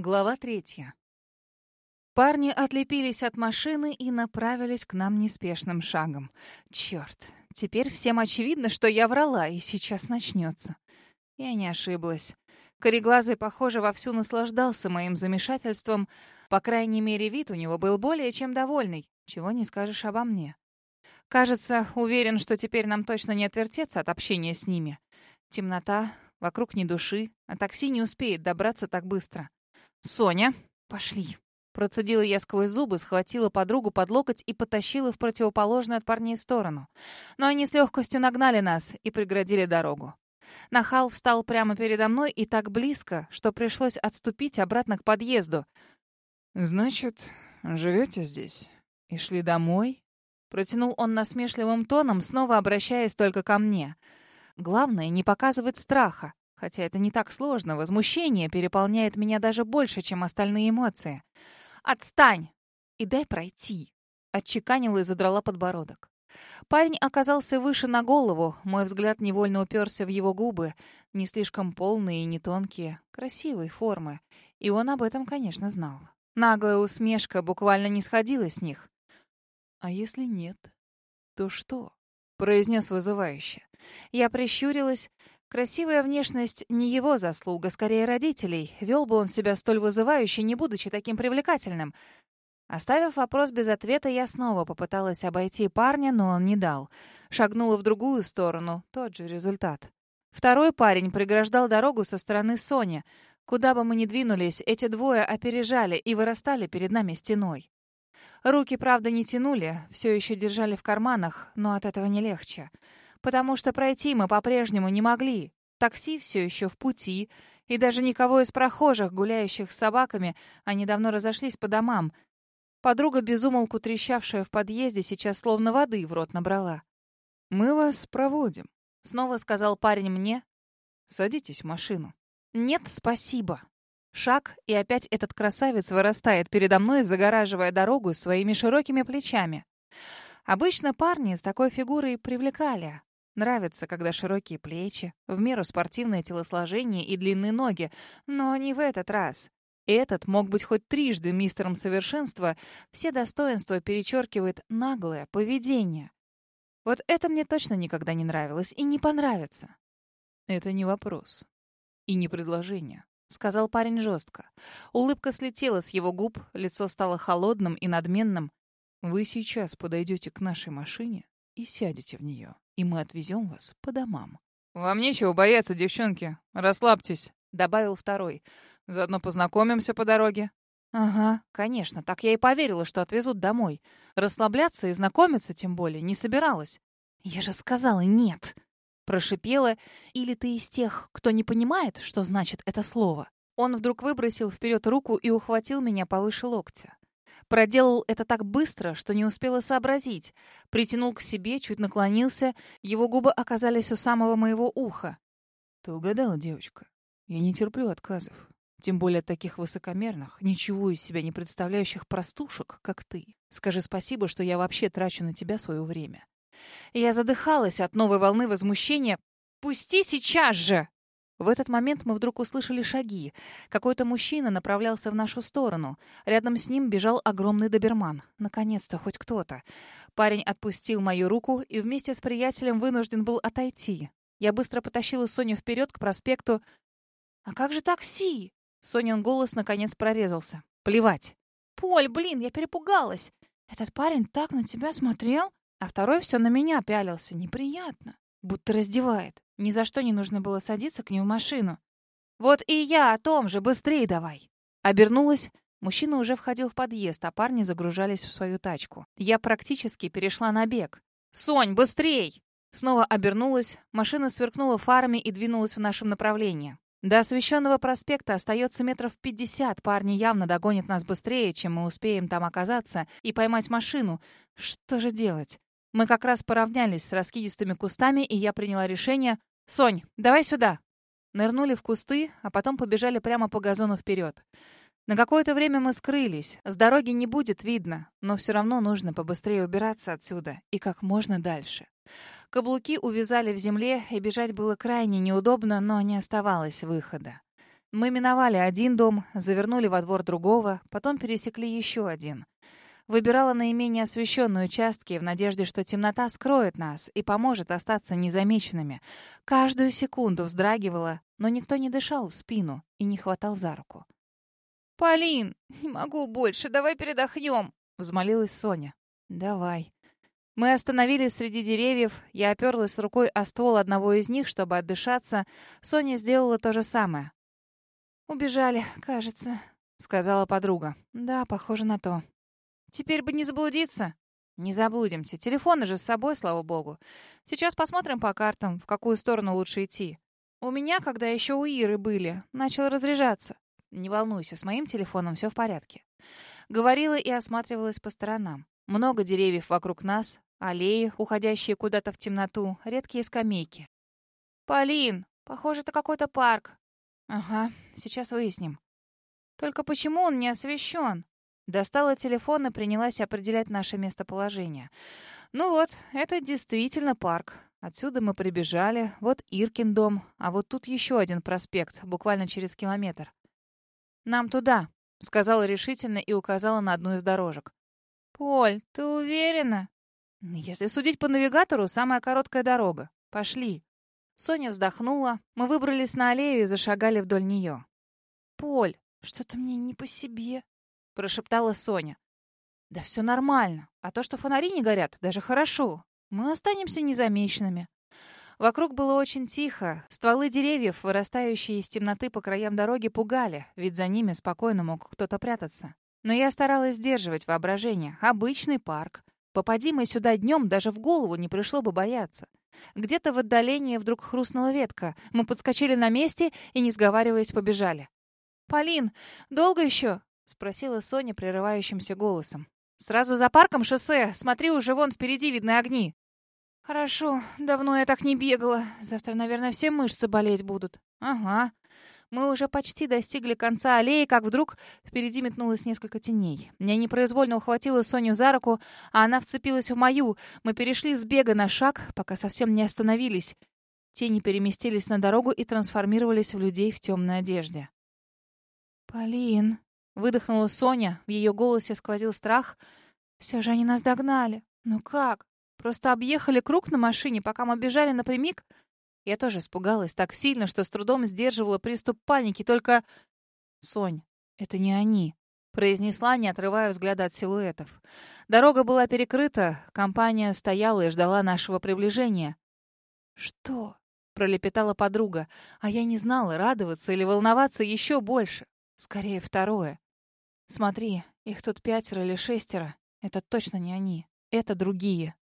Глава третья. Парни отлепились от машины и направились к нам неспешным шагом. Черт, теперь всем очевидно, что я врала, и сейчас начнется. Я не ошиблась. Кореглазый, похоже, вовсю наслаждался моим замешательством. По крайней мере, вид у него был более чем довольный. Чего не скажешь обо мне. Кажется, уверен, что теперь нам точно не отвертеться от общения с ними. Темнота, вокруг ни души, а такси не успеет добраться так быстро. «Соня, пошли!» Процедила я сквозь зубы, схватила подругу под локоть и потащила в противоположную от парней сторону. Но они с легкостью нагнали нас и преградили дорогу. Нахал встал прямо передо мной и так близко, что пришлось отступить обратно к подъезду. «Значит, живете здесь? И шли домой?» Протянул он насмешливым тоном, снова обращаясь только ко мне. Главное, не показывать страха. Хотя это не так сложно, возмущение переполняет меня даже больше, чем остальные эмоции. «Отстань! И дай пройти!» Отчеканила и задрала подбородок. Парень оказался выше на голову, мой взгляд невольно уперся в его губы, не слишком полные и не тонкие, красивой формы. И он об этом, конечно, знал. Наглая усмешка буквально не сходила с них. «А если нет, то что?» — произнес вызывающе. Я прищурилась, Красивая внешность не его заслуга, скорее родителей. Вел бы он себя столь вызывающе, не будучи таким привлекательным. Оставив вопрос без ответа, я снова попыталась обойти парня, но он не дал. Шагнула в другую сторону. Тот же результат. Второй парень преграждал дорогу со стороны Сони. Куда бы мы ни двинулись, эти двое опережали и вырастали перед нами стеной. Руки, правда, не тянули, все еще держали в карманах, но от этого не легче потому что пройти мы по-прежнему не могли. Такси все еще в пути, и даже никого из прохожих, гуляющих с собаками, они давно разошлись по домам. Подруга, безумолку трещавшая в подъезде, сейчас словно воды в рот набрала. «Мы вас проводим», — снова сказал парень мне. «Садитесь в машину». «Нет, спасибо». Шаг, и опять этот красавец вырастает передо мной, загораживая дорогу своими широкими плечами. Обычно парни с такой фигурой привлекали, Нравится, когда широкие плечи, в меру спортивное телосложение и длинные ноги, но не в этот раз. Этот мог быть хоть трижды мистером совершенства, все достоинства перечеркивает наглое поведение. Вот это мне точно никогда не нравилось и не понравится. Это не вопрос. И не предложение. — сказал парень жестко. Улыбка слетела с его губ, лицо стало холодным и надменным. «Вы сейчас подойдете к нашей машине и сядете в нее и мы отвезем вас по домам». «Вам нечего бояться, девчонки. Расслабьтесь», — добавил второй. «Заодно познакомимся по дороге». «Ага, конечно, так я и поверила, что отвезут домой. Расслабляться и знакомиться тем более не собиралась. Я же сказала «нет». Прошипела, или ты из тех, кто не понимает, что значит это слово? Он вдруг выбросил вперед руку и ухватил меня повыше локтя. Проделал это так быстро, что не успела сообразить. Притянул к себе, чуть наклонился. Его губы оказались у самого моего уха. «Ты угадала, девочка. Я не терплю отказов. Тем более таких высокомерных, ничего из себя не представляющих простушек, как ты. Скажи спасибо, что я вообще трачу на тебя свое время». Я задыхалась от новой волны возмущения. «Пусти сейчас же!» В этот момент мы вдруг услышали шаги. Какой-то мужчина направлялся в нашу сторону. Рядом с ним бежал огромный доберман. Наконец-то хоть кто-то. Парень отпустил мою руку и вместе с приятелем вынужден был отойти. Я быстро потащила Соню вперед к проспекту. «А как же такси?» Сонин голос наконец прорезался. «Плевать». «Поль, блин, я перепугалась. Этот парень так на тебя смотрел, а второй все на меня пялился. Неприятно. Будто раздевает. Ни за что не нужно было садиться к ним в машину. «Вот и я о том же, быстрей давай!» Обернулась. Мужчина уже входил в подъезд, а парни загружались в свою тачку. Я практически перешла на бег. «Сонь, быстрей!» Снова обернулась, машина сверкнула фарами и двинулась в нашем направлении. До освещенного проспекта остается метров пятьдесят. Парни явно догонят нас быстрее, чем мы успеем там оказаться, и поймать машину. Что же делать? Мы как раз поравнялись с раскидистыми кустами, и я приняла решение «Сонь, давай сюда!» Нырнули в кусты, а потом побежали прямо по газону вперед. На какое-то время мы скрылись. С дороги не будет видно, но все равно нужно побыстрее убираться отсюда и как можно дальше. Каблуки увязали в земле, и бежать было крайне неудобно, но не оставалось выхода. Мы миновали один дом, завернули во двор другого, потом пересекли еще один. Выбирала наименее освещенные участки в надежде, что темнота скроет нас и поможет остаться незамеченными. Каждую секунду вздрагивала, но никто не дышал в спину и не хватал за руку. «Полин, не могу больше, давай передохнем», — взмолилась Соня. «Давай». Мы остановились среди деревьев, я оперлась рукой о ствол одного из них, чтобы отдышаться. Соня сделала то же самое. «Убежали, кажется», — сказала подруга. «Да, похоже на то». «Теперь бы не заблудиться». «Не заблудимся. Телефоны же с собой, слава богу. Сейчас посмотрим по картам, в какую сторону лучше идти. У меня, когда еще у Иры были, начал разряжаться. Не волнуйся, с моим телефоном все в порядке». Говорила и осматривалась по сторонам. Много деревьев вокруг нас, аллеи, уходящие куда-то в темноту, редкие скамейки. «Полин, похоже, это какой-то парк». «Ага, сейчас выясним». «Только почему он не освещен?» Достала телефон и принялась определять наше местоположение. Ну вот, это действительно парк. Отсюда мы прибежали. Вот Иркин дом, а вот тут еще один проспект, буквально через километр. «Нам туда», — сказала решительно и указала на одну из дорожек. «Поль, ты уверена?» «Если судить по навигатору, самая короткая дорога. Пошли». Соня вздохнула. Мы выбрались на аллею и зашагали вдоль нее. «Поль, что-то мне не по себе», — прошептала Соня. «Да все нормально. А то, что фонари не горят, даже хорошо. Мы останемся незамеченными». Вокруг было очень тихо. Стволы деревьев, вырастающие из темноты по краям дороги, пугали, ведь за ними спокойно мог кто-то прятаться. Но я старалась сдерживать воображение. Обычный парк. Попади мы сюда днем, даже в голову не пришло бы бояться. Где-то в отдалении вдруг хрустнула ветка. Мы подскочили на месте и, не сговариваясь, побежали. «Полин, долго еще?» — спросила Соня прерывающимся голосом. «Сразу за парком шоссе. Смотри, уже вон впереди видны огни». «Хорошо. Давно я так не бегала. Завтра, наверное, все мышцы болеть будут». «Ага. Мы уже почти достигли конца аллеи, как вдруг впереди метнулось несколько теней. Я непроизвольно ухватила Соню за руку, а она вцепилась в мою. Мы перешли с бега на шаг, пока совсем не остановились. Тени переместились на дорогу и трансформировались в людей в темной одежде. «Полин», — выдохнула Соня, в ее голосе сквозил страх. «Все же они нас догнали. Ну как? Просто объехали круг на машине, пока мы бежали напрямик?» Я тоже испугалась так сильно, что с трудом сдерживала приступ паники, только... «Сонь, это не они», — произнесла, не отрывая взгляда от силуэтов. Дорога была перекрыта, компания стояла и ждала нашего приближения. «Что?» — пролепетала подруга, а я не знала, радоваться или волноваться еще больше. Скорее, второе. «Смотри, их тут пятеро или шестеро. Это точно не они. Это другие».